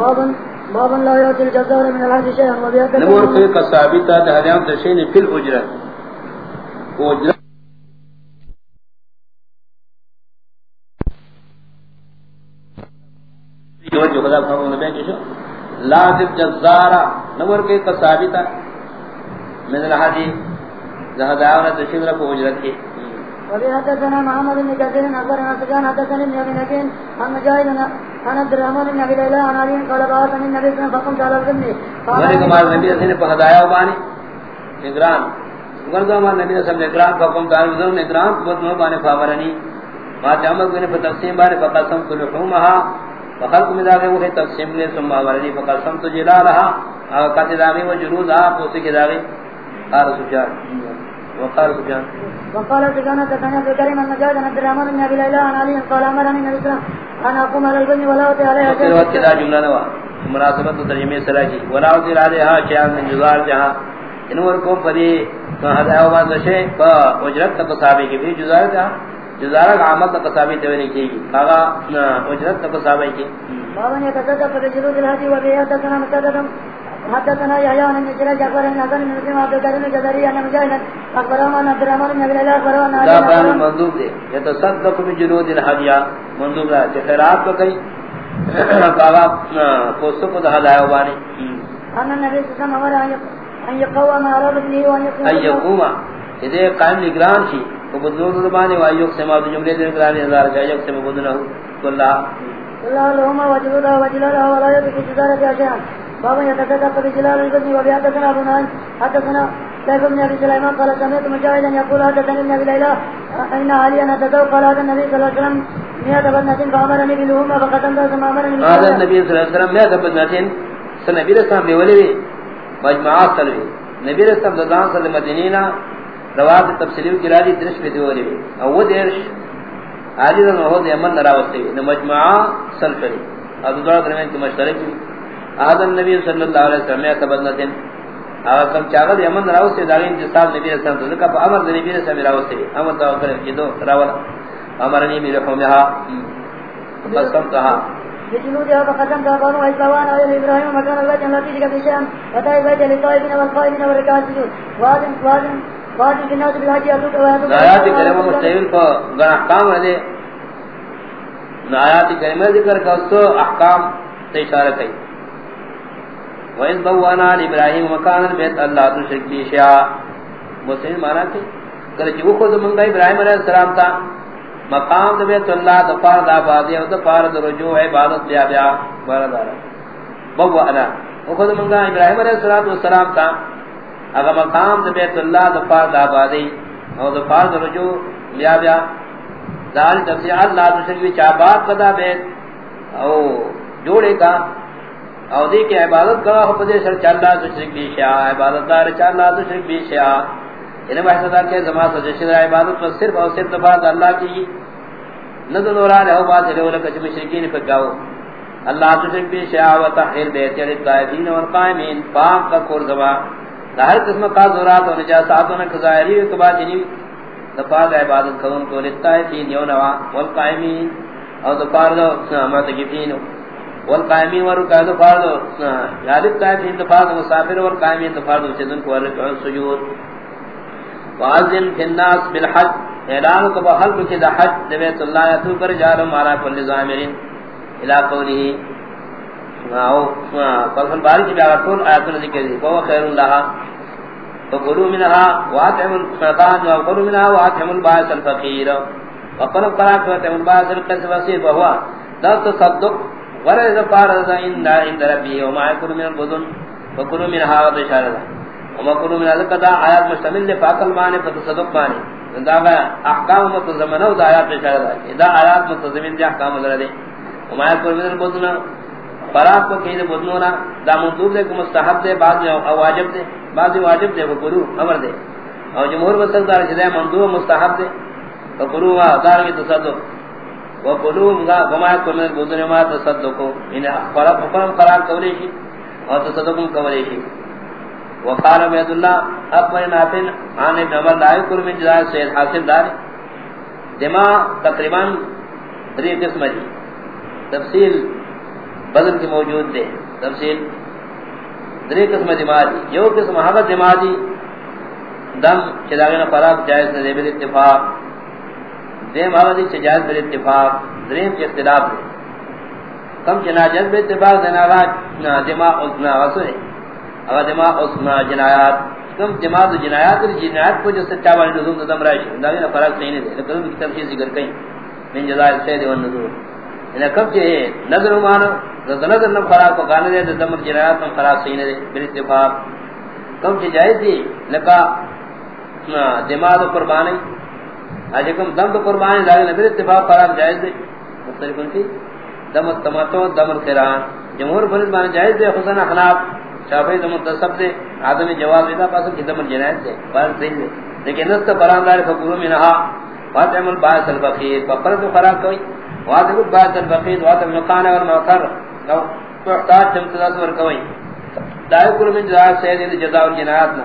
باب باب لا يؤتي الجزار من العهد شيئا وبيأتي نمور فرمو نبی کشو لا تب جزارا نمور قصابیتا من حدیان تشین رکو اجرت کی وبحدثنا محمد بن كثير اخبرنا سفيان حدثني ابن ابي نجين عن عن عبد الرحمن بن ابي ليلى عن علي قال بعثني النبي صلى الله عليه وسلم فقمت على الغنم ہمارے کمال نبی صلی اللہ علیہ وسلم پر ہدایہ بانی؟ نگران. گردو ہمارے نبی صلی اللہ علیہ وسلم نگران فقم دار وزن نگران بہت نور بانے فاورنی. ما تعمل بنے پر تقسیم بانے فقسم تو لحومها وخلق من داغے وہ تقسیم لے ثم آورنی فقسم تو جلالها قد داغے و جلودها پوسی کے داغے وقال سفیان. وقال ابو كريم عن مجاهد عن عبد الرحمن بن ابي ليلى عن علي قال امرني النبي صلى الله عليه وسلم. على ولا عليها وقت جملہ نوا مناسبت تو ترجمے کی ولا ذی علیہا شیان من جزار جہاں. انور کو پری ہدایہ و بشے با اجرت تصابی کی. بھی جزار جہاں جزار عامل تصابی تے نہیں کی. کہا اجرت تصابی کی. باب يتصدق برجلود الهدي وبيأتنا مسددا حدثنا يحيى عن ابن جريج اخبر ان حسن بن مسلم عبد الكريم الجزري ان مجاهدا اخبره عن عبد الرحمن بن ابي ليلى اخبره عن دا بیان علي منظور دے یتصدق بجلود الحدیہ منظور دا کہ خیرات تو کئی؟ کہا پوستو کو دا ہدایہ بانی ان النبي صلى الله عليه وسلم ان يقوم على ابنه وان يقوم ان یقوما اذا قائم نگران شی. تو بدلون زبانی و ایوک سما جملے دے نگران ہزار جا ایوک سما بدلون کلا الله اللهم وجلوده وجلاله ولا يدرك جدارة أشياء. بابا يتكتب بجلال الجزم وبيحدثنا أبو نعيم حدثنا سيف بن أبي سليمان قال سمعت مجاهدا يقول حدثني ابن أبي ليلى إن عليا نتدو قال هذا النبي صلى الله عليه وسلم مئة بنة فأمرني بلهما فقتمت ثم أمرني هذا النبي صلی اللہ علیہ وسلم میں دبت ناتین سن نبی رسول اللہ بیولی بھی مجمعات سلوی نبی رسول اللہ صلی مدینینا رواد تفسیریو جلالی درش پہ دیولی او وہ درش آجی دن وحود یمن نراوستی بھی نمجمعا سلفری اب دوڑا درمیان کی مشترک هذا النبي صلی اللہ علیہ وسلم میں دبت ناتین اگر کم چاگل یمن نراوستی داغین جسال نبی رسول اللہ پا امر نبی رسول اللہ راوستی بھی امر توقر جدو راولا۔ امرنی بلحومها قسم کہا بجنودها فقدمت أبانه وإسلوان على إبراهيم مكان البيت للطائفين والقائمين السجود في الناس بالحج يأتوك ويأتوك اس کو احکام سے اشارہ کئی وَإِذْ بَوَّنَا لِبْرَاهِيمُ مَكَانَ الْبَيْتِ اللَّهُ تُشْرِكْ بِهِ شَيْئًا مسلم مانا کہ کہ جی جو خود منگا ابراہیم علیہ السلام تھا مقام دے بیت اللہ دفار دا بادی او دفار دا رجوع عبادت لیا بیا باردار بوانا او خود منگا ابراہیم علیہ السلام تھا اگر مقام دے بیت اللہ دفار دا بادی او دفار دا رجوع لیا بیا۔ دال تفسیر اللہ تشریف چابات پدا بیت او جوڑے کا او دی کہ عبادت کرا ہو پدے سر چلا تشریک بھی شیا، عبادت دار چلا تشریک بھی شیا. یعنی انہیں بحث دا کہ زمان سجشن عبادت پر صرف اور صرف دفعات اللہ کی ندن وران ہو بات ہے لکہ چھ مشرکین پر گاؤ اللہ تشریک بھی شیا و تحیر بیت یعنی قائدین والقائمین پاک کا کور زمان ہر قسم قاضورات و نجاسات و نکظاہری و کبات جنی دفعات عبادت کرن کو لتا ہے تین یونوا والقائمین اور دفعات معتقفین والقائمین ورکع دفعات یادت تائفین دفعات مسافر والقائمین دفعات چندن کو ورکع سجود. وعظم فی الناس بالحج. اعلان کو بحلق کی دا حج بیت اللہ یتو پر جارم مالا کل زامرین الى قوله او قلف الباری کی بیاغر طول آیتون ذکر دی. وهو خیر اللہ. فقلوا منها واتعموا الفقان وقلوا منها واتعموا الباعث الفقیر وقلوا قراءة واتعموا الباعث القس فصير وهو لا تصدق ورد فارد عند ربی وما يكون من البذن فقلوا منها وضشار وما كنوا من ذلك دا آیات مشتمل لے فاقل مانے فتصدق مانے دا احکام متضمنہ دا آیات اشارہ دا دا آیات متضمن دے احکام اللہ دے. وما يكون من البذن فراق کو کہیں بدنونا. دا مندوب دے کو مستحب دے، بعض واجب دے. بعض واجب دے وہ وقلو امر دے. اور جمہور بسک دار جدے مندوب مستحب دے وقلو ما دار کی تصدق. وقلو وما يكون من البذن ما تصدقو انہیں فراق حکم فراق کولی شی اور تصدقوں کولی شی وقال عبد الله اپنے نافن عن ابن عمر، لا يكون من سید حاصل دار دما تقریباً دری قسم دی. تفصیل بدن کی موجود دے تفصیل دری قسم دماغی یو قسم حقت دماغی دم چلاغینا فراق جائز دے اتفاق. دیم آوازی چھ جائز بل اتفاق، دریم چھ اختلاف دے کم چھ ناجز بل اتفاق دے ناغا دماغ اتنا غصو ہے اگر دماغ اتنا جنایات. کم دماغ جنایات دی جنایات کو جو سچا والی نظوم دم رائش داغینا فراق صحیح نہیں دے لیکن کی تفصیل ذکر کئی. من جزائر سید و النظور انہا کب چھ نظر مانا نظر نہ فراق کو گانے دے دم جنایات میں فراق صحیح نہیں دے بل اتفاق. کم چھ جائز دی؟ لکا دماغ قربانی اجکم دم تو قربانی داغ نبی اتفاق قرار جائز دے۔ مختلف کی۔ دم تمتو دم القران جمهور فرض مان جائز دے حسن اخلاق۔ شافعی دم تصب دے آدم جواب دیتا پاس کی دم جنایت دے بار صحیح دے۔ لیکن نست براندار فقرو منها فاطم الباس البخیر فقرد قرار کوئی۔ وادب الباس البخیر وادب نقان والمعطر لو تحتاج تمتداز ورکوئی دائے کل من جزاء سید جزاء الجنایات نہ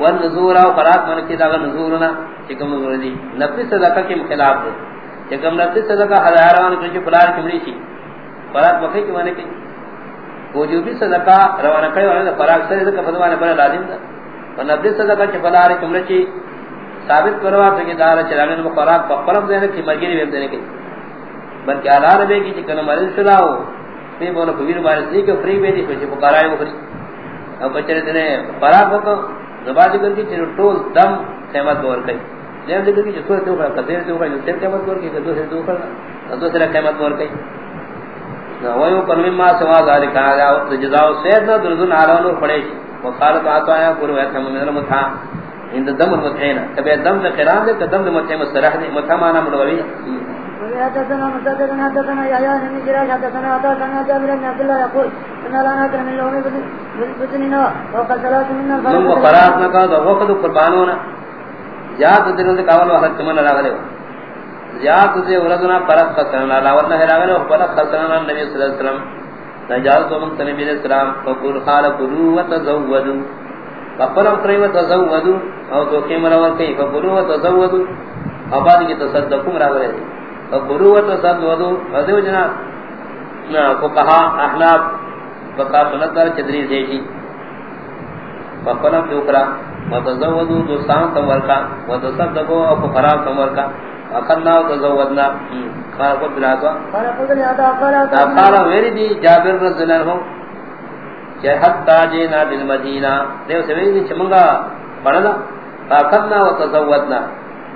والنزور او قرات من کی دا نزورنا چکم نزور دی نفس صدقہ کے خلاف دے چکم نفس صدقہ ہزاران کچھ پلار کمری سی قرات مکے کی معنی کی وجوبی صدقہ روانہ کئی وانا فراغ سے صدقہ فتوانے پر لازم دا اور نفس صدقہ چھ پلار کمری سی ثابت کروا تو کہ دار چلانے میں قرات پخرم دینے کی مرگی نہیں دینے کی بلکہ اعلی ربے کی چکن مرض سلاو تے بولو کویر مارس نہیں کہ فری بیٹی کچھ پکارائے وہ فری اب بچے نے فراغ کو زبادی کر کی چلو ٹول دم قیمت دور کئی دیم ذکر کی چھوڑے تو کھڑا کدیر تو کھڑا تیر قیمت دور کی دو سے دو کھڑا دو سے قیمت دور کئی نہ وہی پر مما سوا ذالک آیا وقت جزاء سید نہ درزن آلون اور پڑے وقالت آتا آیا قرو ایتھا من المتھا اند دم المتھینا کبھی دم دے قران دے دم دے متھے مسترح دے متھا مانا مڑوی حدثنا مسدد، حدثنا يحيى بن جريج، حدثنا عطاء بن جابر بن عبد الله يقول ان لا نكر من لهم بسننا وقد ثلاث من الفرق من قرات نہ کا وقت قربان ہونا یاد دل دے کاول وقت تمن لگا یاد دے ورزنا فرق کرنا لا ورنہ ہے لگا فرق کرنا نبی صلی اللہ علیہ وسلم. نجال تو من نبی علیہ السلام، فقول قال قلوا وتزودوا. فقرم کریم تزودوا او تو کیمرا ور کئی فقلوا وتزودوا. اباد کی تصدقوا مرا فقلوا وتزودوا ودو. جنا. نا کو کہا احناف. فقا سنت دار چدری دیشی فقلم پیوکرا وتزودو دوستان تمورکا وتصدقو او فقرام تمورکا اخرنا وتزودنا قال قد بلاتوا قال ویری دی جابر رضی اللہ عنہ. کہ حتی جینا بالمدینہ. دیو سے ویری چمنگا پڑھنا. فاخرنا وتزودنا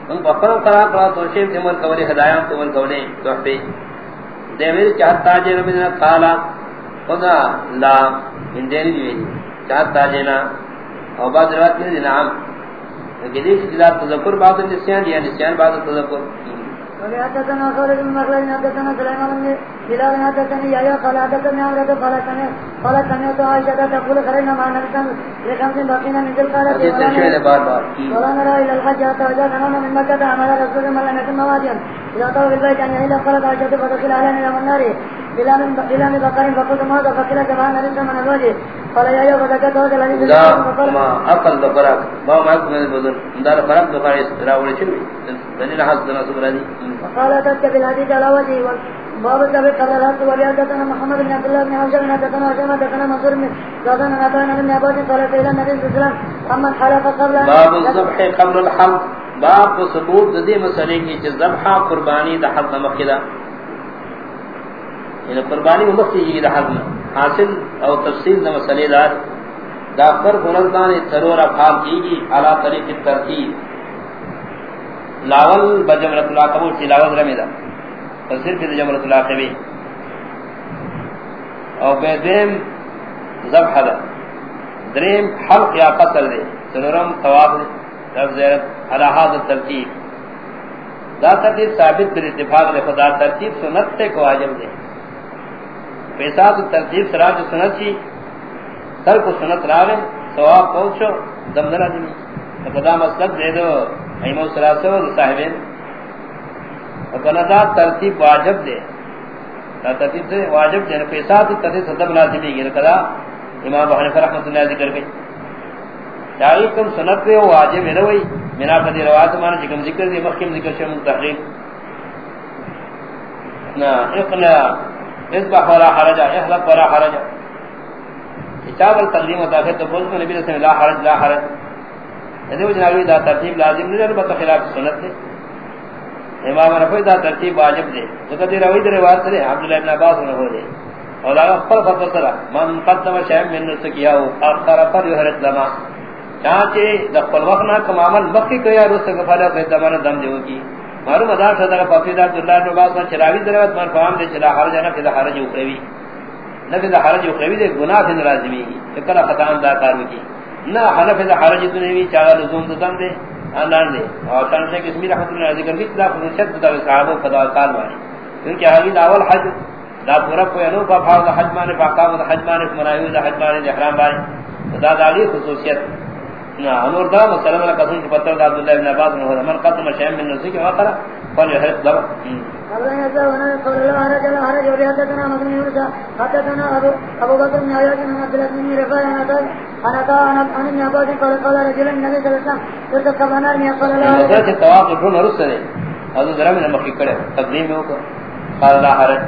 ہم فقرم قرار قرار توشیف تمور کولی ہدایان تمور کولی تحفی۔ دیویر چاہتا جینا بالمدینہ قالا خدا لا من دین دی جی۔ چاہتا جینا او بعد روایت میں نام کہ دیکھ جدا تذکر بعد نسیان یا نسیان بعد تذکر۔ وقال حدثنا خالد بن مخلد حدثنا سليمان بن بلال حدثني يحيى قال حدثني عمرو قال سمع قال سمعت عائشة تقول خرجنا مع النبي صلى الله عليه وسلم. لخمس بقينا من ذي القعدة ولا نرى إلى الحج حتى وجاء كنونا من مكة عمل رسول من لم يكن مواديا إذا طوى بالبيت أن يهيل قالت عائشة فدخل علينا إلى النار بلا من بلا من بقر فقلت ماذا فقيل جمعنا نريد من الوجه. قال يا فذكرت هذا الذي لا ما أقل دفرق ما ما من البذل دار فرق دفرق راولي شنو؟ دليل حسن نصب رضي وقال تذكر بالحديث على وجهه باب قال الحق وليادتنا محمد بن عبد الله بن حوشب بن حدثنا وشيمة حدثنا منصور بن زادنا نبانا بن قال النبي صلى الله عليه وسلم اما الحلقة قبل باب الزبح قبل الحمد باب ثبوت ذی مسئلے کی ذبح قربانی دا حد مخدا یعنی قربانی مختی کی دا حد حاصل او تفصیل دا مسئلے دار دا پر فرزدان ترور افعال کی گی علا طریق ترتیب لاول بجمرت اللہ قبول تلاوت رمیدہ تصرف دی جمرت اللہ قبی او بیدیم زبح دا دریم حلق یا قصر دے سنورم ثواب دے لفظ على هذا الترتیب. دا ترتیب ثابت پر اتفاق دے خدا. ترتیب سنت تے کو واجب دے پیسات ترتیب سراج سنت چی تر کو سنت راوے، ثواب پہنچو دمدرہ دی خدا مسلک مطلب دے دو ایمو سراسو صاحبین وکنا دا ترتیب واجب دے۔ ترتیب سے واجب دے پیسات ترتیب صدب لازمی گی۔ کدا امام حنیفہ رحمۃ اللہ ذکر گئی دائی کم سنت دے واجب ہے روئی مینا پدی روایت مانا جکم ذکر دی مخیم ذکر شمون تحقیق۔ نا، اقنا اذبح ولا حرج احلق ولا حرج کتاب التقدیم و تاخیر تو بولتے نبی رسول لا حرج لا حرج۔ یعنی ادھے جنابی دا ترتیب لازم نہیں ہے البتہ خلاف سنت ہے۔ امام رفعی دا ترتیب واجب دے تو کدی روی دے روایت سے عبداللہ ابن عباس نے ہو دے اور اگر خپل خطر سرا، من قدم شیء من نسکیا او اخر پر یحرت لما۔ چاچے دخل وقت نہ کم عمل مکی کیا رس کا فلا کہ دم دیو کی۔ معلوم ادا صدر فقید عبداللہ ابن عباس نے چراوی دروت من فهم دے چلا حرج نہ کہ حرج اخروی نہ کہ حرج اخروی دے گناہ سے ناراضی کی کہ خطا دا کار کی نہ حنف دے ہاں حرج دنیوی چاغ لزوم دم دے۔ اندان دے۔ اور شان سے کس میں رحمت اللہ ذکر کی خلاف نشد دا صحابہ فدا کار وانی کیونکہ حدیث اول حج، دا پورا کوئی انو کا فاض حج مانے فاقام حج مانے منایو دا حج مانے، احرام بانے دا دالی خصوصیت۔ انور دا مسلم اللہ قسم کی پتر دا عبداللہ ابن عباس نے من قدم شیئن من نسکی وقرا فل يحرق دبا قبل ان يزاونا قول الله هرج الله هرج وليحدثنا مدن يرسى حدثنا ابو بكر بن عياش بن عبد الله بن رفاع انا تا انا عن ابن عباس قال قال رجل النبي صلى الله عليه وسلم ترتكب نار من قال الله حضرت التواقف دون رسل هذا ذرا من المخي كده تقديم هو قال لا حرج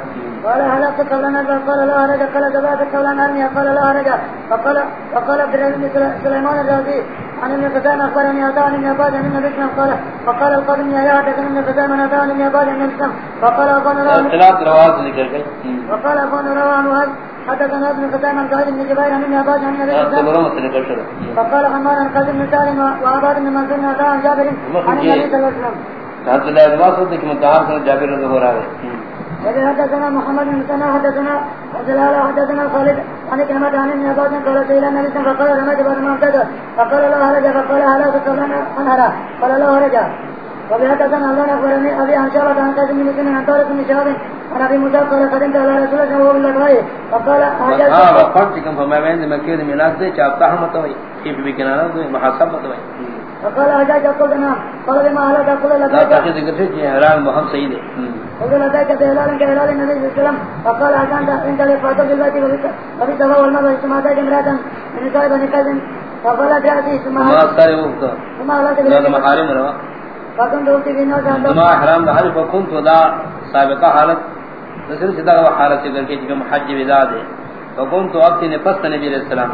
قال هلكت قبل ان قال لا حرج قال ذبحت قبل ان ارمي قال لا حرج فقال فقال عبد بن سليمان الرازي عن ابن قدام اخبرني ابن عباس ان النبي صلى الله عليه وسلم قال القادم يا حدث ابن قدام اتاني ابن عباس ان النبي فقال ابن رواه اختلاف رواه ذكر وقال ابن رواه حدثنا ابن قدام عن زهير بن جبير؟ عن ابن عباس عن عليه وسلم. فقال حمار عن قاسم بن سالم وعباد بن منصور عن جابر عن النبي صلى الله عليه وسلم. عبد الله بن مسعود کہ متعارف جابر رضی اللہ عنہ حدثنا محمد بن مسنى حدثنا وزلال حدثنا خالد عن كلمة عن ابن عباس قال سيلا النبي فقال رمج بعد ما ابتدى فقال له هرج فقال هلا فقال انهرا قال له هرج وبه حدثنا الله أخبرني أبي عن شعبة عن بن مسنى عن طارق بن شهاب عن أبي موسى قال قدمت على رسول الله وهو بالله فقال حاجات ہاں وقت کم فما مکہ میں ملاک سے چاپتا ہم تو کی بھی کنارہ تو محاسب تو فقال حجاج قلنا قال بما هلك قل لا لك تاخذ ذکر سے حرام محمد سید قل لك بهلال كهلال النبي صلى الله عليه وسلم فقال عشان انت لفاتك بالبيت وفي الدواء والماء واجتماعات امرأة من نساء بني كازم فقال جاءتي ثم وقت ثم محارم رہا۔ فكنت أوتي في الناس عن ما حرام دا حج فكنت دا سابقہ حالت۔ نسل سدا حالت ذکر کے کہ حج ودا دے فكنت نے پس نبی علیہ السلام۔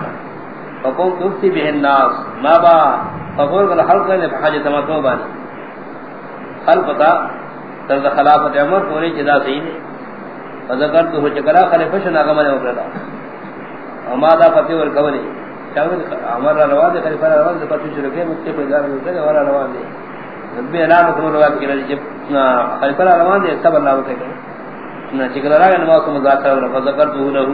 فكنت افتي به الناس ما با فقول قال حلق نے حج تمتو بانی تر خلافت عمر پوری جدا صحیح ہے فذکرت ہو چکرا، خلیفہ شنا غمن وکرا وما دا فتح والقولی چاول عمر روان دے، خلیفہ روان دے فتح شروع کے مکتے پر دار ہوتے ہیں ورا روان دے۔ نبی اعلان کو روان کی رجب خلیفہ روان دے سب اللہ وتے کہ نہ چکرا را نماز کو مذاکرہ اور فذکرت له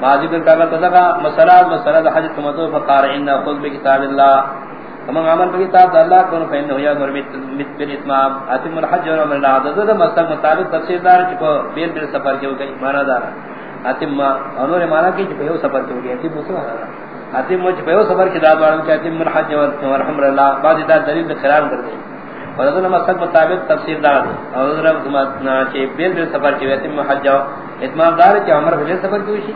ما ذکر کا تذکا مسئلہ مسئلہ حج تمتو فقار ان خذ بکتاب اللہ۔ ہم عمل کی کتاب اللہ کو فین ہویا اور مت اتمام، اتم الحج اور عمل عادت ہے مطابق تفسیر دار کہ بیل بیل سفر کے گئی مانا دار۔ اتم انور مانا کہ جو سفر کے گئی، اتم مسئلہ اتم مجھ پہ سفر کے دار والوں کہ اتم الحج اور عمل اللہ بعد دا دلیل خلاف کر دے۔ اور ادھر مسئلہ مطابق تفسیر دار۔ اور ادھر کہ بیل بیل سفر کے اتم حج اتمام دار کہ عمر بیل سفر کی ہوئی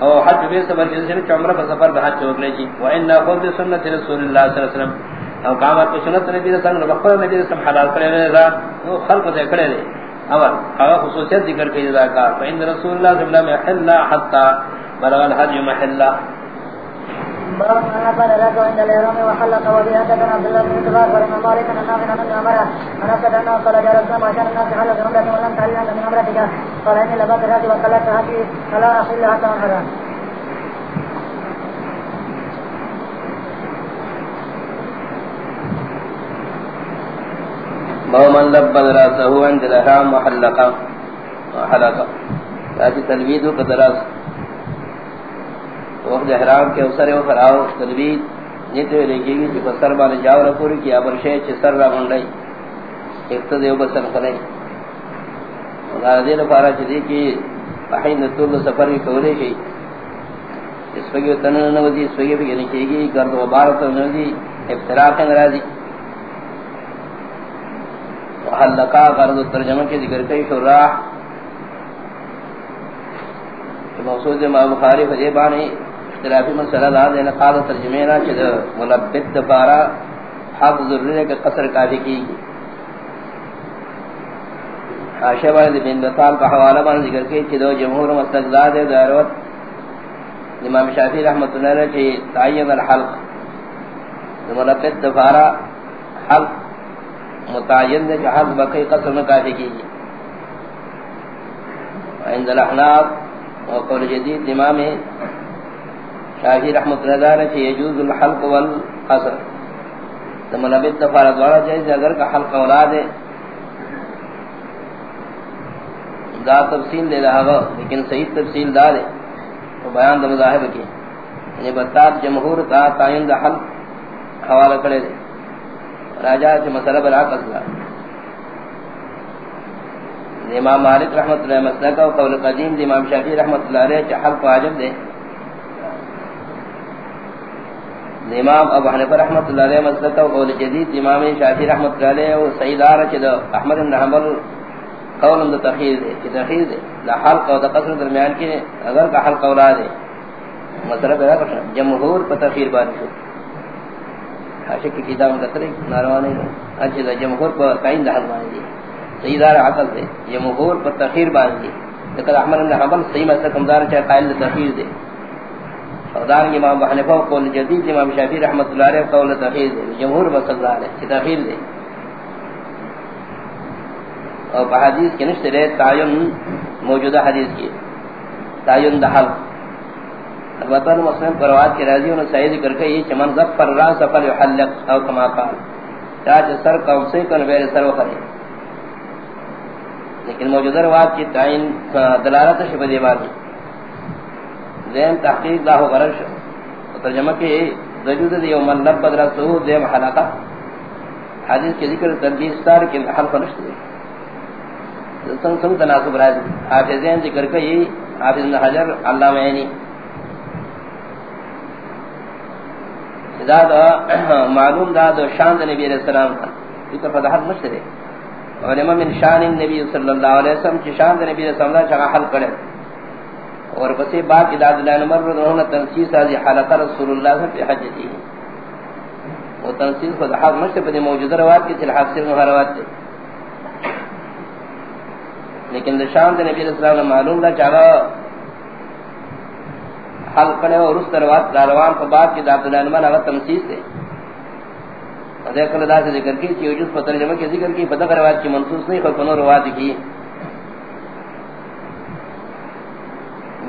او حج بھی سفر کے ذریعے عمرہ کا سفر کا حج چوکلے جی و ان قول سنت رسول اللہ صلی اللہ علیہ وسلم. او قامت سنت نبی صلی اللہ علیہ وسلم نبی صلی اللہ علیہ وسلم حلال کرے رہا وہ خلق سے کھڑے رہے اول او خصوصیت ذکر کی جزا کا فین رسول اللہ صلی اللہ علیہ وسلم محل حتا بلغ الحج محلہ باب انا قال لك عند الإحرام وحلق وبها حدثنا عبد الله بن سباق ولما مالك ان الناس من عمره انا سدنا قال جاء الاسلام عشان الناس حلق عمرة ولم تعلم من عمرتك قال اني لبات الهدي وقلت هدي فلا احل حتى انحرم باب من لبن راسه. عند الاحرام وحلق وحلق هذه تلويد وقدراس وقت احرام کے اوسر او فراو تلوید نیتے لکھی گی کہ بسر بانے جاو رکوری کی ابر شے چھ سر را منڈائی اقتدیو بسر کرائی اللہ دین پارا چھ کی بحین طول سفر کی کولے شئی اس پکی تنن نوزی اس پکی پکی نکی گی گرد و بارت نوزی افتراق نرازی وحلقا غرض ترجمہ کے ذکر کئی شراح موصول ما بخاری فجیبانی اختلافی مسئلہ دا دینا قال ترجمینا چیز ملبت دفارا حق ضروری کے قصر کافی کی عائشہ بن بن بطال کا حوالہ بن ذکر کے کہ دو جمہور مستقزاد ہے ضرورت امام شافعی رحمۃ اللہ علیہ کی تعین الحلق۔ ملقت دفارہ حلق متعین ہے کہ حلق بقی قصر میں کافی کیجیے عند الاحناف وقول جدید امام شافعی رحمۃ اللہ علیہ کی یجوز الحلق والقصر۔ ملقت دفارہ دوارا جائز اگر کا حلق اولاد ہے۔ دا تفصیل دے رہا گا لیکن صحیح تفصیل دا دے تو بیان دا مذاہب کی یعنی بتات جمہور تا تعین دا حل حوالہ کرے دے۔ راجہ سے مسئلہ برا قصلا امام مالک رحمت اللہ مسئلہ کا قول قدیم دی امام شافی رحمت اللہ علیہ چا حل واجب دے۔ امام ابو حنیفہ رحمت اللہ علیہ مسئلہ کا قول جدید امام شافی رحمت اللہ علیہ و سیدار چا احمد بن حنبل قول اند تخیر دے کہ تخیر دے لا حلق و قصر درمیان کی اگر کا حلق اولاد ہے مسئلہ پیدا کرنا جمہور پر تخیر بانی شو۔ حاشق کی کتاب کا طریق ناروانے ہیں اچھے دا جمہور پر قائم دا حل بانی سیدار عقل دے، جمہور پر تخیر بانی دی۔ لیکن احمد بن حنبل صحیح مسئلہ کمدار چاہے قائل دا تخیر دے۔ فردان امام حنیفہ قول جدید امام شافی رحمت اللہ علیہ قول تخیر دے، جمہور مسئلہ ہے تخیر دے۔ اور حدیث کے نشتے رہے، تعین موجودہ حدیث کی۔ تعین دحل البتہ مسلم پرواد کے راضی انہوں سعید ذکر کے یہ چمن ظفر را سفر یحلق او کما قال۔ چاچ سر کم سے کن بیر سر وخرے لیکن موجودہ رواد کی تعین، دلالت شبہ دیوانی زین تحقیق لاہو غرر شو. ترجمہ کے وجود دیو من لبد رسول دیم حلقہ. حدیث کے ذکر تنبیہ ستار کے حلقہ نشتے دے سن سن تناسب راز حافظین ذکر کئی، حافظ بن حجر، علامہ عینی. دا دا معلوم دا دو شان دا نبی علیہ السلام کا یہ تو فتحت مشتر علماء من شان النبی صلی اللہ علیہ وسلم، چی شان دا نبی علیہ السلام دا چاہا حل کرے اور بسی بات اداد اللہ نمر رضا ہونا تنسیس آزی حلقہ رسول اللہ سے پی حجتی. ہے وہ تنسیس خود فتحت مشتر پر موجود روات کی تل تلحاق سے مہاروات تھی لیکن شان دے نبی صلی اللہ علیہ وسلم معلوم دا چاہا حل کرے اور اس دروات داروان کو بعد کی دعبت اللہ نمان اگر تمسیس دے. اور دیکھ اللہ دا سے ذکر کی، چیو جس پر ترجمہ کی ذکر کی، پتہ روایت کی منصوص نہیں، خود کنو روایت کی۔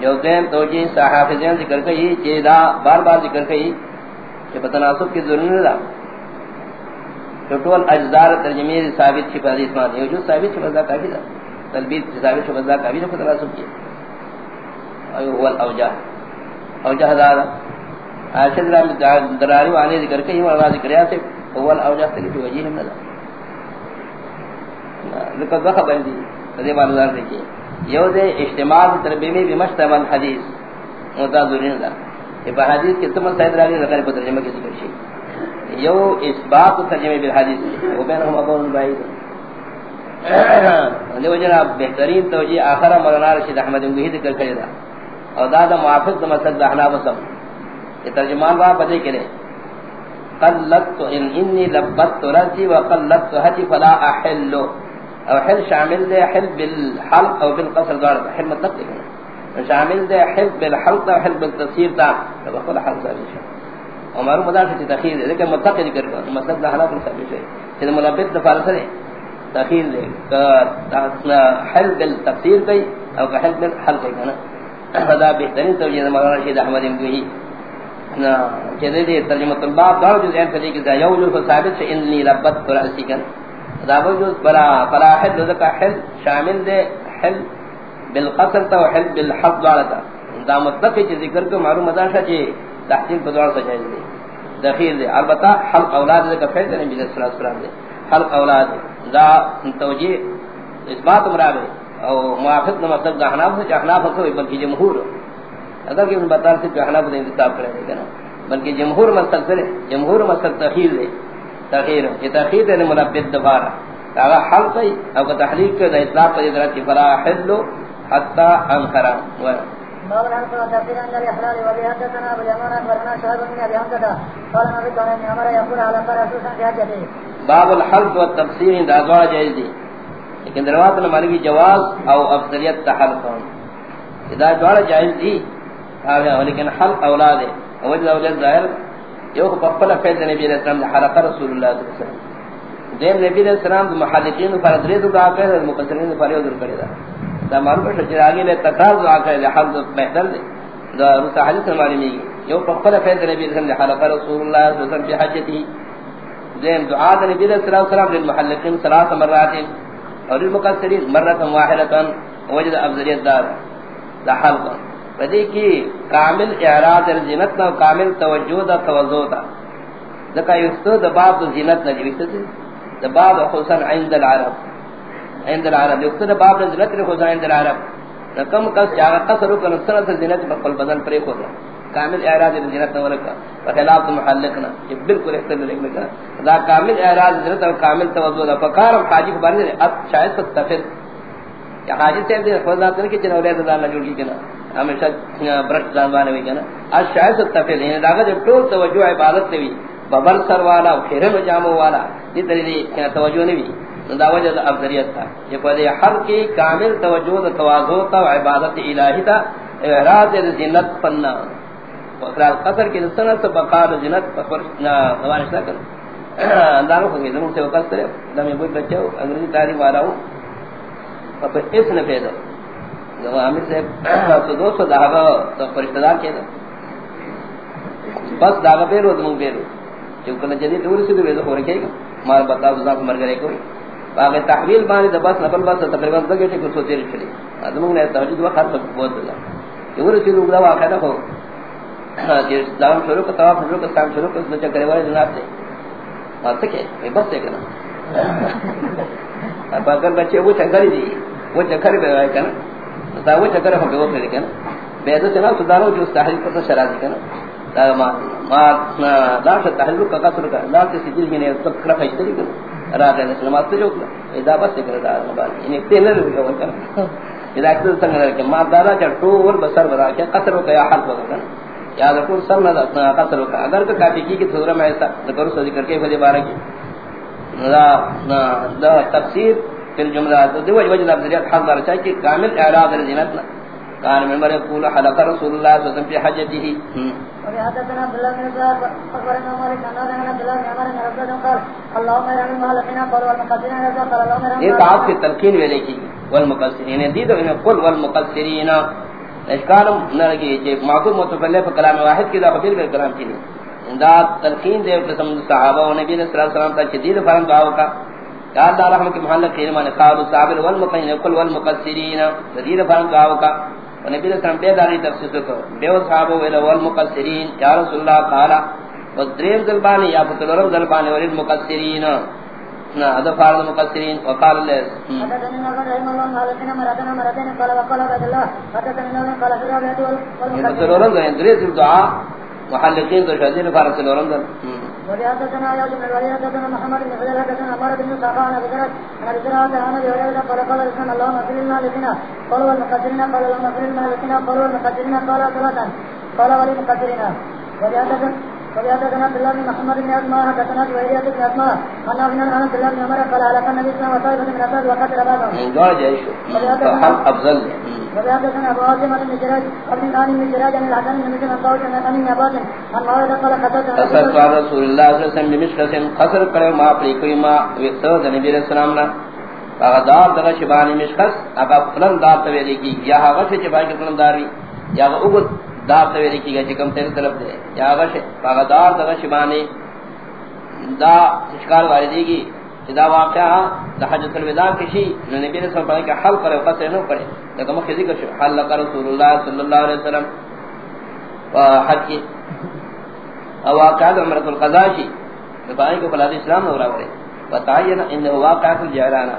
جو دین توجی صحافظین ذکر کی چیز دا بار بار ذکر کی کہ پتہ ناسب کی ضرور نہیں دا ٹوٹول اجزار ترجمیر ثابت چی پر حدیث مانی جو ثابت چی پر دا کافی دا۔ تلبیت ثابت شو بذا کبھی کو تناسب کیا ایو هو الاوجه اوجه دارا ارشد رام دراری والے ذکر کہیں اور ذکر یا سے هو الاوجه تک جو وجہ نہیں ملا لقد ذا بندی دے بار دار یو دے اجتماع تربیہ میں بمشتمل حدیث. متذرین دا یہ حدیث کے تمام سید راوی ذکر کو ترجمہ کی ذکر شی. یو اثبات ترجمہ بالحدیث وہ بینہم ابو بعید. دیو جناب بہترین توجیہ آخر مولانا رشید احمد انگوہی ذکر کرے دا. اور دادا موافق دا مسجد دا احناب سم یہ ترجمان با پدے کرے قلت ان انی لبت رسی و قلت حتی فلا احلو. او حل شامل دے حل بالحلق او بالقصر دوار حل مطلق دے شامل دے حل بالحلق او حل بالتصیر دا. بخل حل ساری شا ومارو مدار سے تخیر دے لیکن مطلق ذکر کرے مسجد دا حلق احناب سم سے ملبت دا فارسر تخیر دے حل بالتفسیر کئی او حل بالحل کئی کنا خدا بہترین توجیہ مولانا رشید احمد امگوہی چیزے دے ترجمت الباب دارو جو ذہن فدی کی یو جو سے انی لبت فرعسی کن خدا جو برا فلا حل ذکا حل شامل دے، حل بالقصر تا و حل بالحق دوارتا دا مطلق چی ذکر کو معلوم مدان شا چی تحسین پر دوار سا جائز دے. دخیر دے. البتہ حلق اولاد دے کا فیل دے، نبی صلی اللہ علیہ وسلم دے. حلق اولاد دا توجیہ اثبات مرابے او موافق نہ مطلب دا حناف سے احناف کو بلکہ جمہور. اگر کہ ان بتا سے احناف نے انتخاب کرے گا نا بلکہ جمہور مسلک سے جمہور مسلک تخیر دے. تخیر یہ تخیر نے منبت دوبارہ. اگر حل کوئی او کا تحلیق کے اطلاق پر ادراک کی فلا حل حتى انکر. باب الحلق والتفسير عند الإحلال وبه حدثنا أبو اليمان أخبرنا شهاب بن أبي حمزة قال نبي كان ابن عمر يقول على قرى سوسا في حجته. باب الحلق والتفسير عند أزواج جائز دي لیکن دروات نے مانی جواز او افضلیت تحلق اذا جوار جائز دی. لیکن حلق اولاد ہے. وجد اولاد ظاہر یو پپلا فیض نبی علیہ السلام حلق رسول اللہ صلی اللہ علیہ وسلم. دیم نبی علیہ السلام دو محلقین پر درید دعا کرے مقصرین پر یو در کرے دا. دا معلوم ہے کہ آگے لے تکرار دعا کرے حلق بہتر دے دا رسول حدیث ہماری میں یو پپلا فیض نبی علیہ السلام حلق رسول اللہ صلی اللہ علیہ وسلم في حجته. دیم دعا دا نبی علیہ السلام للمحلقین ثلاث مرات. اور المقصرین مرۃ واحدۃ وجد افضلیت دار. دا حلق بدی کی کامل اعراض الزینت نہ کامل توجہ دا توجہ دا ذکا یستو دا باب دا زینت نہ جویت سے دا باب حسن عند العرب. عند العرب یستو دا باب دا زینت نے حسن عند العرب. کم کس جاگا قصر کن سنت زینت پر بدن پر کھولا کامل اعراض الزینت نہ ورکا خلاف محلقنا یہ بالکل اختلاف لکھنا دا کامل اعراض الزینت اور کامل توجہ دا فقار حاجی کو بارنے اب شاید تتفر یا حاجی سے دے خود ذات کہ جن اولاد اللہ جوڑ کی کنا ہمیشہ برش زبان ہوئی کنا اس شاید تتفر یعنی دا جب ٹول توجہ عبادت تے ببر سر والا پھر جامو والا یہ طریقے توجہ نہیں دا وجہ افضلیت تھا یہ پدے ہر کی کامل توجہ تواضع تا عبادت الہی تا اعراض الزینت پنہ وقرال قصر کی سنت سے بقال جنت پر نوان اشلا کر اندارو خنگی دنوں سے وقت کرے دمی بوئی بچے ہو انگریزی تاریخ والا ہوں اور اس نے پیدا. جب عامر سے تو دو سو داغا تو فرشتدار کیا تھا بس داغا پیرو دموں پیرو جو کنا جدید دوری سے بیدو خورے کیا گا. مار بتا دو ذاک مر گرے کوئی. باقی تحویل بانی دا بس نفل بس تقریباً دو گیٹے کچھ سوچے رچھلی آدموں نے توجید وقت بہت دلا جو رسی لوگ دا واقعہ نہ ہو. ہاں، اسلام شروع کا طواف شروع کا اسلام شروع کا اس بچہ کرے والے جناب سے بات کہ یہ بس ہے کنا اب اگر بچے وہ چکر دی وہ چکر بے ہے کنا تا وہ چکر ہو گئے وہ پھر کنا بے تو چلا سدارو جو تحریک پر شرع کنا تا ما ما دا سے تحریک کا قصر کا لا سے سجل میں نے تک کرا ہے تری کنا را دے نماز سے جو اے دا بس کر دا مبارک انہیں تیلر ہو گیا کنا یہ اکثر سنگ کہ ما دارا چٹو اور بسر برا کہ قصر کا یا حل ہو گیا یاد رکھو سر نہ قصر کا اگر کافی کی کہ سورہ میں ایسا ذکر سے ذکر کے فدی بارہ کی لا لا تفسیر پھر جملہ تو دی وجہ وجہ ذریعہ حق دار چاہیے کہ کامل اعراض نہ کان میں مرے قول حلق رسول اللہ صلی اللہ علیہ وسلم في حجته اور حدثنا عبد الله بن عباس اخبرنا مالك عن عبد الله بن عمر بن عبد قال اللهم من مالكنا قال قال یہ تعاف کی تلقین ویلے کی والمقصرین دی تو انہیں قل والمقصرین اشکالم نرگی جے معقول متفلے پر کلام واحد کی دا خبیر کر کلام کی دا تلقین دے قسم صحابہ و نبی صلی اللہ علیہ وسلم تا شدید فرم دعاو کا۔ قال دا رحمت کی محلق کی علمان قالوا صابر والمقین قل والمقصرین۔ شدید فرم دعاو کا۔ و نبی صلی اللہ علیہ وسلم بیداری تفسیر کو بیو صحابہ والمقصرین۔ یا رسول اللہ قال و دریم ذلبانی یا فتلورم ذلبانی وللمقصرین نا هذا فارض المقصرين وقال له حدثنا رحمه الله قال مرتين مرتين قال وقال عبد الله حدثنا قال في الرابعه والمقصرين ده دريس الدعاء محلقين ذو شهدين فارض الورم ده جمع محمد بن فضل حدثنا عمر بن عن عن هريره قال قال رسول الله اغفر للمالكين قال والمقصرين قال اللهم اغفر للمالكين قال قال ثلاثا قال وللمقصرين وحدثنا وحدثنا عبد الله بن محمد بن حدثنا بن عن عبد الله بن عمر قال على وسلم من اسد وقتل بعضهم من دعا افضل وحدثنا ابو عاصم بن جراج ابن ثاني بن جراج عن الحسن بن مسلم قال عن ابن عباس عن معاذ قال قتلت قصر قال رسول الله صلى الله عليه وسلم قصر کرے ما پری کوئی ما وسو نبی علیہ السلام نا۔ اغدار دغه شبانی مشخص اگا فلن دار ته کی یا هغه چې باندې فلن داری یا وګ دار ته ویل کیږي چې کوم تیرے طرف دے۔ یا غش پاغدار دغه شبانی دا اشکال واردی کی اذا واقعہ دا حجۃ الوداع کشی نبی نے فرمایا کہ حل کرے قصر نہ کرے دا مخ ذکر شو، حل کر رسول اللہ صلی اللہ علیہ وسلم حج کی او واقعہ عمرۃ القضاء شی فرمایا کو بلاد اسلام اور اور بتائیے نا ان واقعہ الجعرانہ